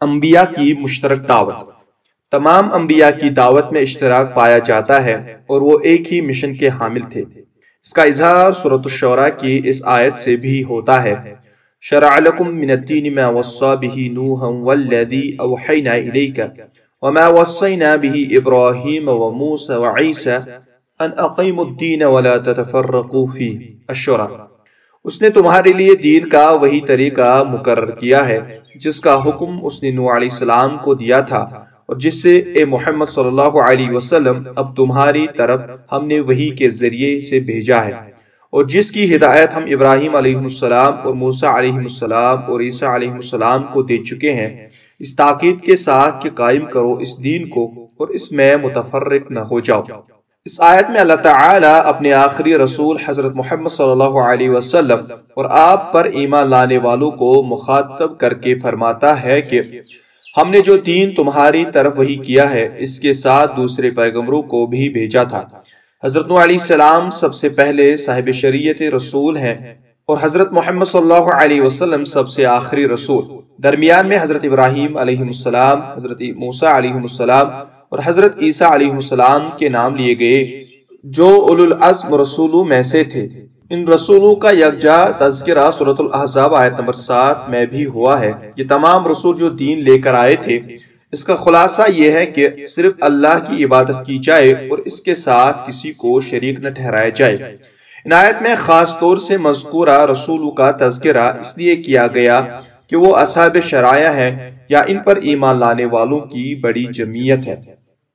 انبیاء کی مشترک دعوت۔ تمام انبیاء کی دعوت میں اشتراک پایا جاتا ہے اور وہ ایک ہی مشن کے حامل تھے۔ اس کا اظہار صورت الشعراء کی اس آیت سے بھی ہوتا ہے۔ شرع لكم من الدين ما وصى به نوحا والذي أوحينا إليك وما وصينا به إبراهيم وموسى وعيسى أن أقيموا الدين ولا تتفرقوا فيه الشرع۔ اس نے تمہارے لیے دین کا وہی طریقہ مقرر کیا ہے، جس کا حکم اس نے نوح علیہ السلام کو دیا تھا، اور جس سے اے محمد صلی اللہ علیہ وسلم، اب تمہاری طرف ہم نے وہی کے ذریعے سے بھیجا ہے۔ اور جس کی ہدایت ہم ابراہیم علیہ السلام اور موسیٰ علیہ السلام اور عیسیٰ علیہ السلام کو دے چکے ہیں، اس تاکید کے ساتھ کہ قائم کرو اس دین کو اور اس میں متفرق نہ ہو جاؤ۔ اس آیت میں اللہ تعالی اپنے آخری رسول حضرت محمد صلی اللہ علیہ وسلم اور آپ پر ایمان لانے والوں کو مخاطب کر کے فرماتا ہے کہ ہم نے جو دین تمہاری طرف وہی کیا ہے، اس کے ساتھ دوسرے پیغمبروں کو بھی بھیجا تھا۔ حضرت نو علیہ السلام سب سے پہلے صاحب شریعت رسول ہیں اور حضرت محمد صلی اللہ علیہ وسلم سب سے آخری رسول۔ درمیان میں حضرت ابراہیم علیہ السلام، حضرت موسیٰ علیہ السلام اور حضرت عیسیٰ علیہ السلام کے نام لیے گئے، جو العزم رسولوں میں سے تھے۔ ان رسولوں کا یکجا تذکرہ صورت الاحزاب آیت نمبر سات میں بھی ہوا ہے۔ یہ تمام رسول جو دین لے کر آئے تھے، اس کا خلاصہ یہ ہے کہ صرف اللہ کی عبادت کی جائے اور اس کے ساتھ کسی کو شریک نہ ٹھہرایا جائے۔ عنایت میں خاص طور سے مذکورہ رسولوں کا تذکرہ اس لیے کیا گیا کہ وہ اصحاب شرائع ہیں یا ان پر ایمان لانے والوں کی بڑی جمعیت ہے۔